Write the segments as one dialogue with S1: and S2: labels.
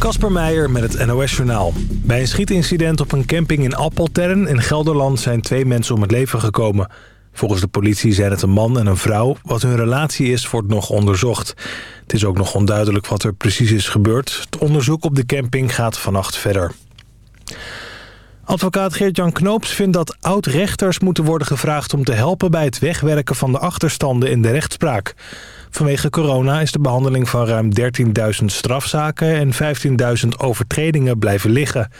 S1: Kasper Meijer met het NOS-journaal. Bij een schietincident op een camping in Appeltern in Gelderland... zijn twee mensen om het leven gekomen. Volgens de politie zijn het een man en een vrouw. Wat hun relatie is, wordt nog onderzocht. Het is ook nog onduidelijk wat er precies is gebeurd. Het onderzoek op de camping gaat vannacht verder. Advocaat Geert-Jan Knoops vindt dat oud-rechters moeten worden gevraagd... om te helpen bij het wegwerken van de achterstanden in de rechtspraak. Vanwege corona is de behandeling van ruim 13.000 strafzaken... en 15.000 overtredingen blijven liggen.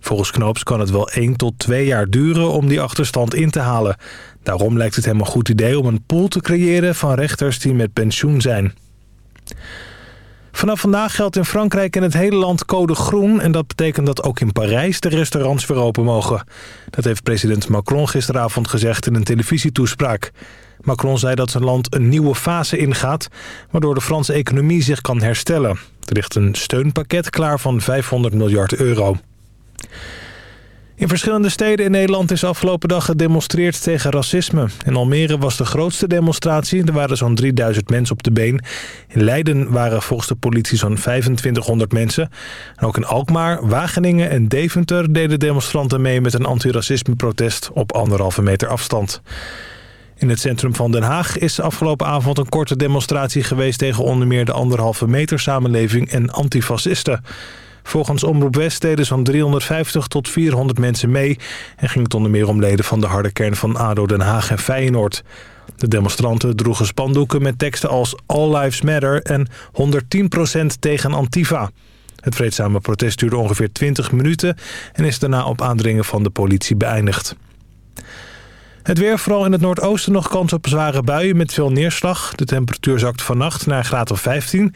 S1: Volgens Knoops kan het wel 1 tot 2 jaar duren om die achterstand in te halen. Daarom lijkt het hem een goed idee om een pool te creëren... van rechters die met pensioen zijn. Vanaf vandaag geldt in Frankrijk en het hele land code groen... en dat betekent dat ook in Parijs de restaurants weer open mogen. Dat heeft president Macron gisteravond gezegd in een televisietoespraak. Macron zei dat zijn land een nieuwe fase ingaat... waardoor de Franse economie zich kan herstellen. Er ligt een steunpakket klaar van 500 miljard euro. In verschillende steden in Nederland is afgelopen dag gedemonstreerd tegen racisme. In Almere was de grootste demonstratie. Er waren zo'n 3000 mensen op de been. In Leiden waren volgens de politie zo'n 2500 mensen. En ook in Alkmaar, Wageningen en Deventer deden demonstranten mee met een antiracisme-protest op anderhalve meter afstand. In het centrum van Den Haag is afgelopen avond een korte demonstratie geweest... tegen onder meer de anderhalve meter samenleving en antifascisten. Volgens Omroep West deden zo'n 350 tot 400 mensen mee... en ging het onder meer om leden van de harde kern van ADO Den Haag en Feyenoord. De demonstranten droegen spandoeken met teksten als All Lives Matter en 110% tegen Antifa. Het vreedzame protest duurde ongeveer 20 minuten... en is daarna op aandringen van de politie beëindigd. Het weer, vooral in het noordoosten nog kans op zware buien met veel neerslag. De temperatuur zakt vannacht naar graad of 15.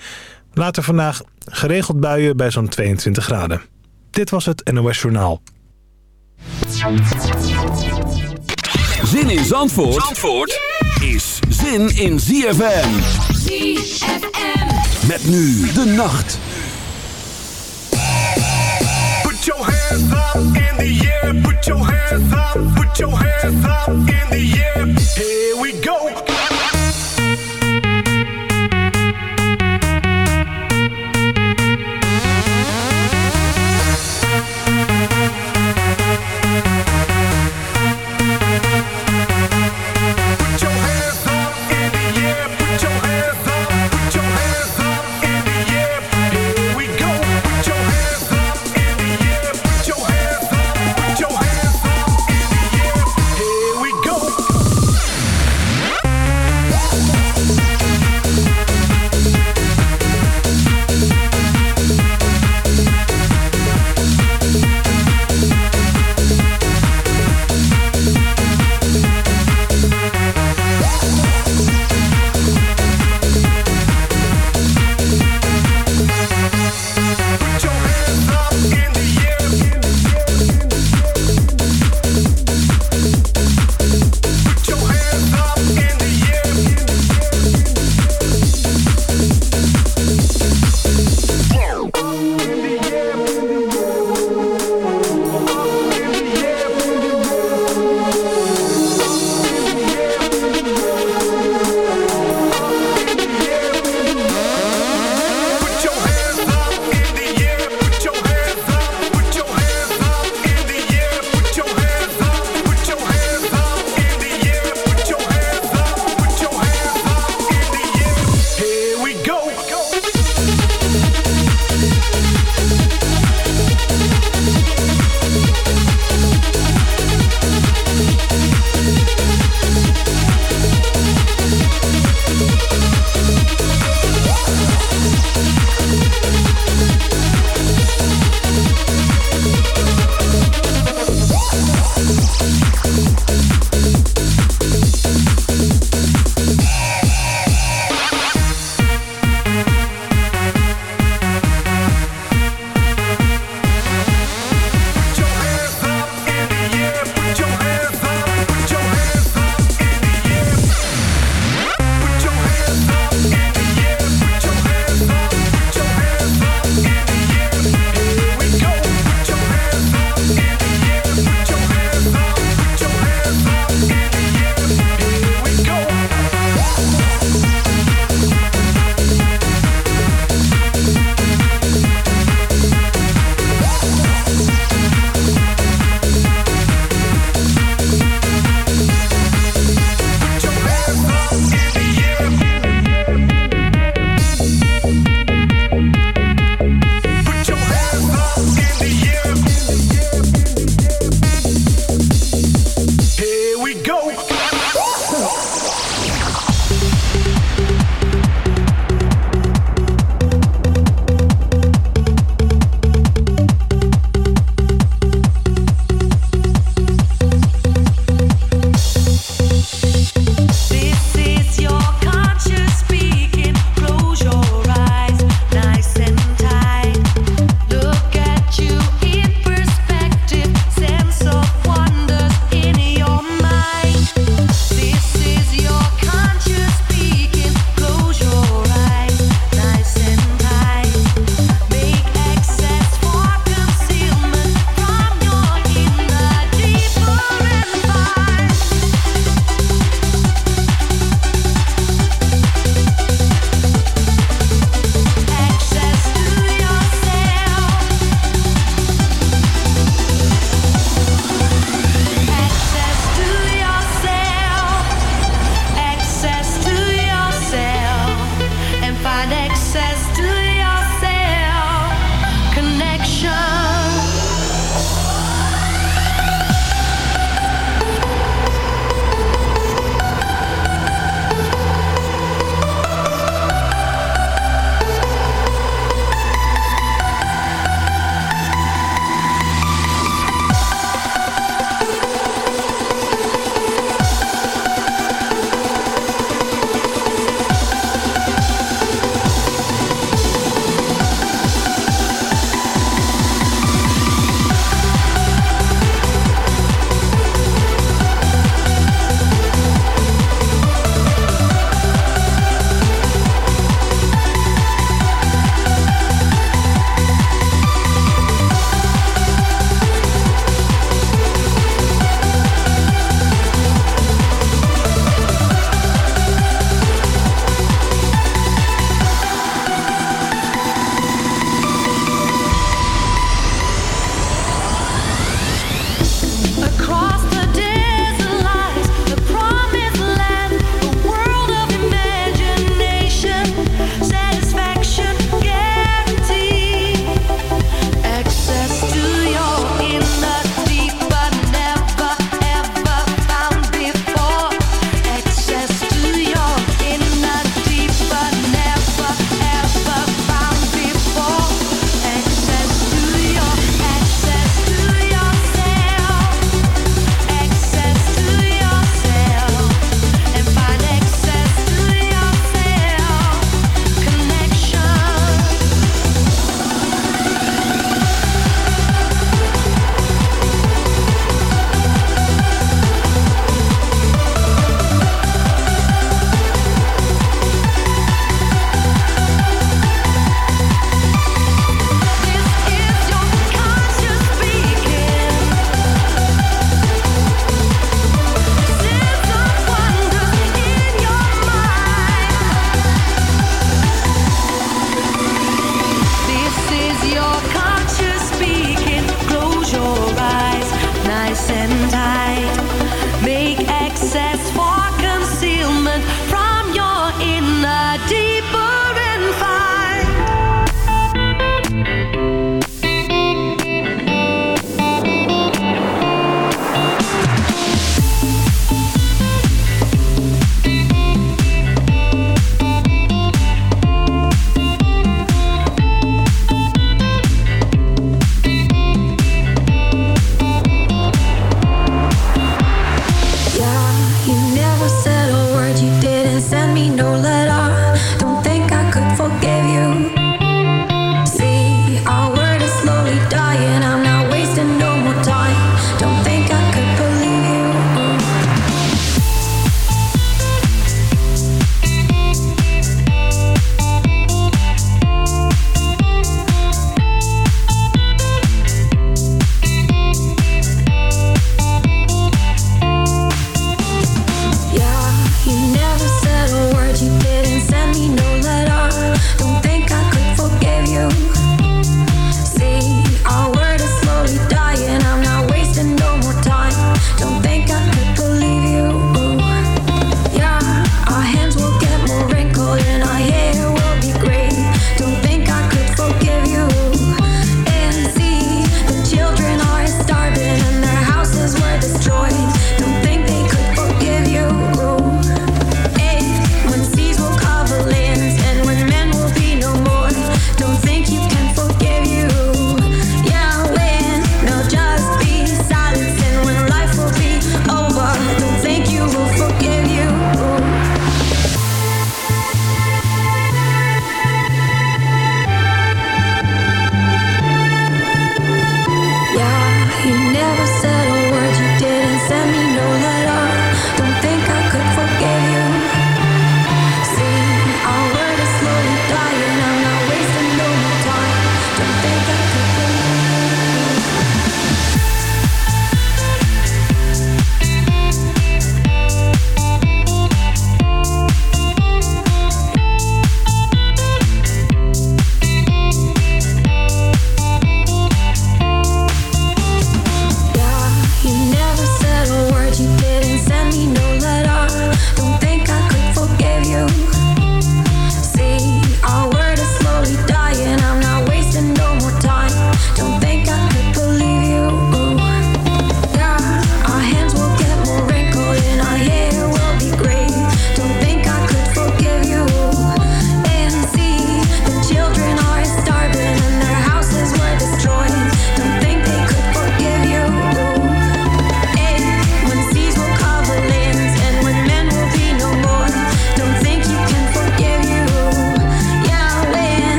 S1: Later vandaag geregeld buien bij zo'n 22 graden. Dit was het NOS Journaal.
S2: Zin in Zandvoort, Zandvoort is zin in ZFM. ZFM. Met nu de nacht. Put your hands up in the air. Put your hands up. Put your hands up in the air. Here we go.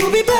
S3: to be back.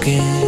S4: broken.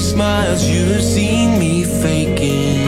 S4: smiles, you've seen me faking.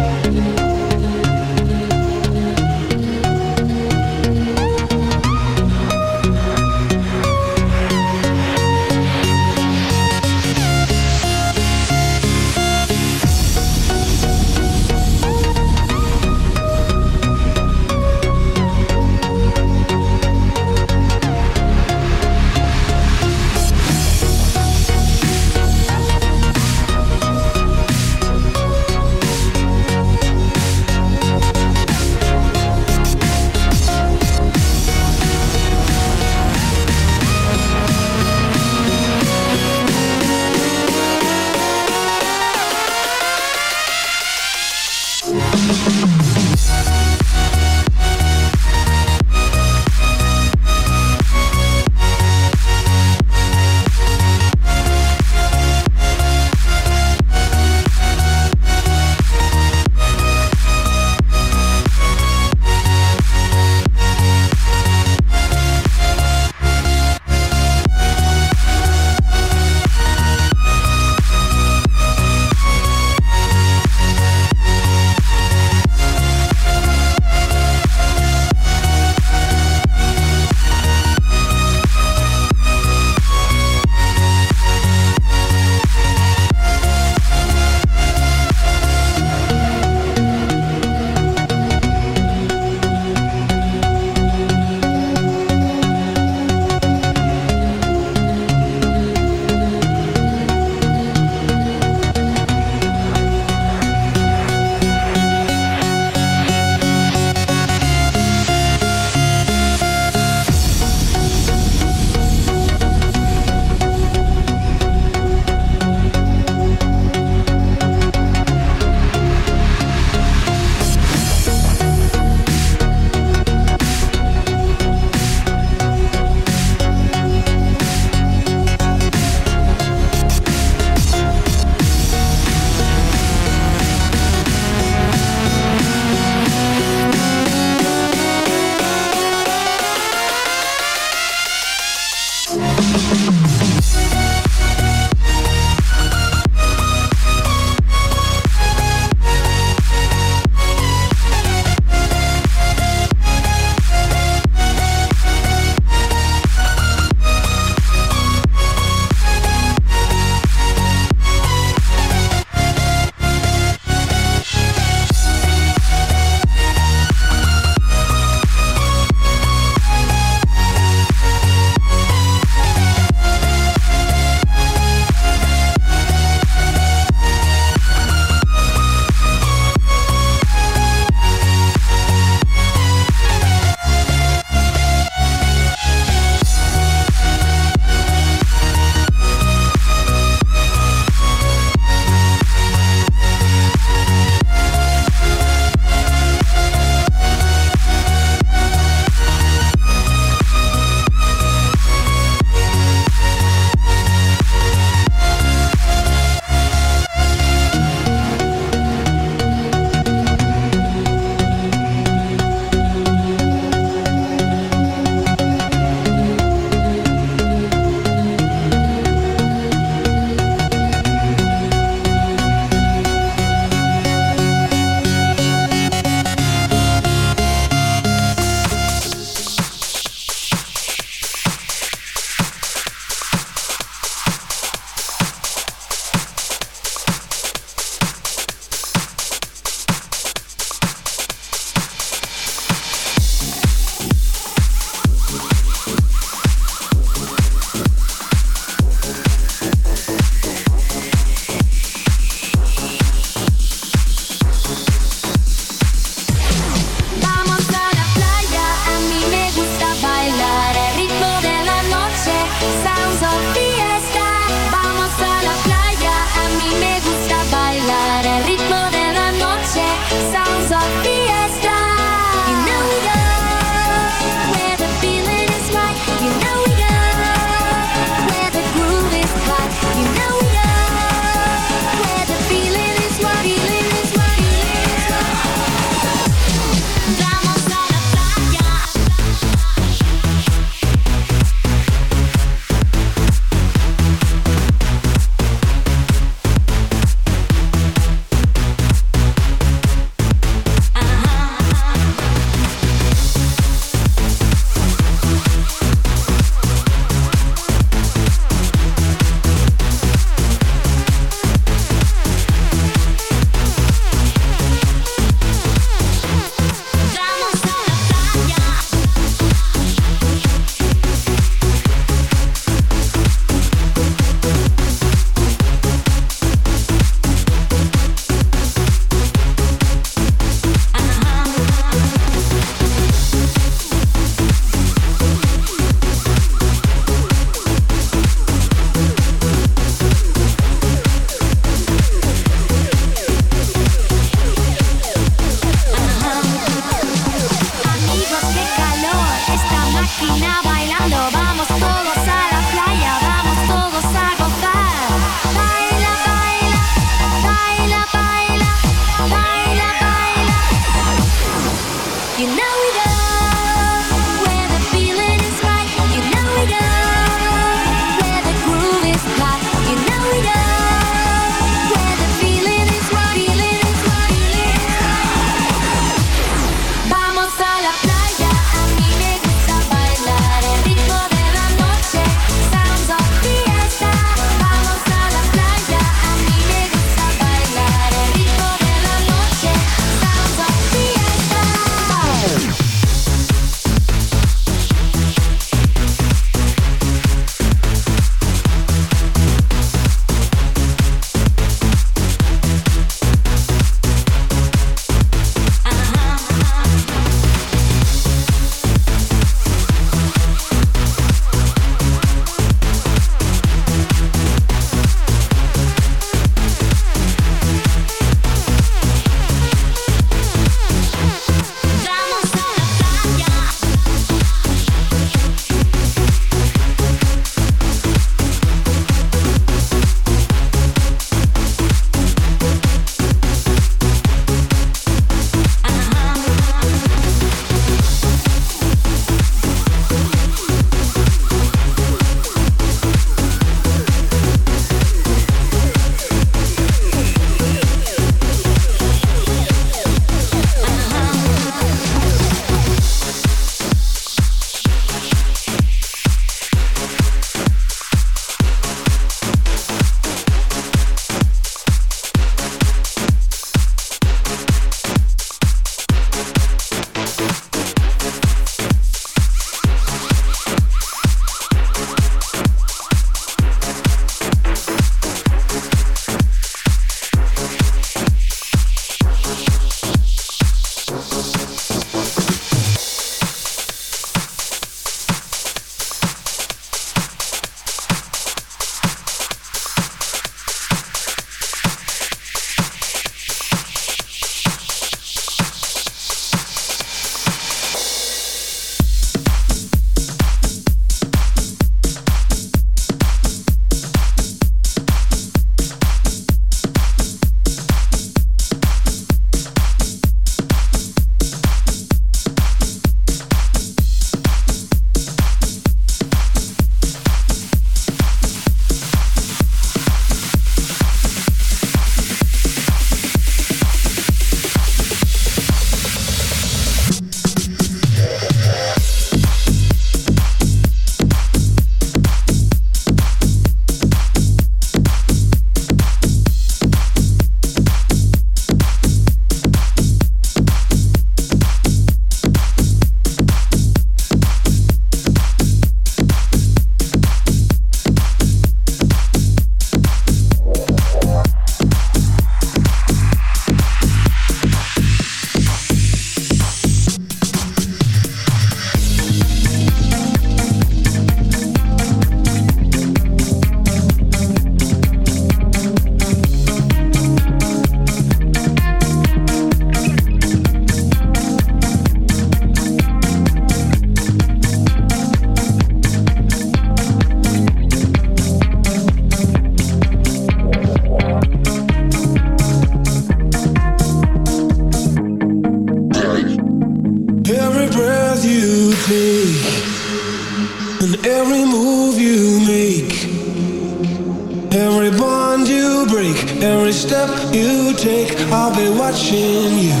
S4: break. Every step you take, I'll be watching you.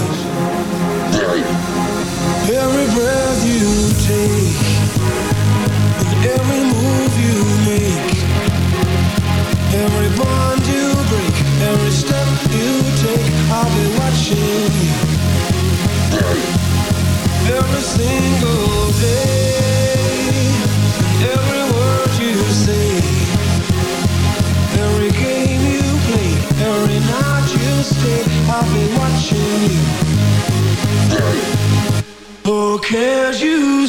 S4: Every breath you take, and every move you make, every bond you break, every step you take, I'll be watching you. Every single day. Cause you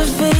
S5: of
S4: it.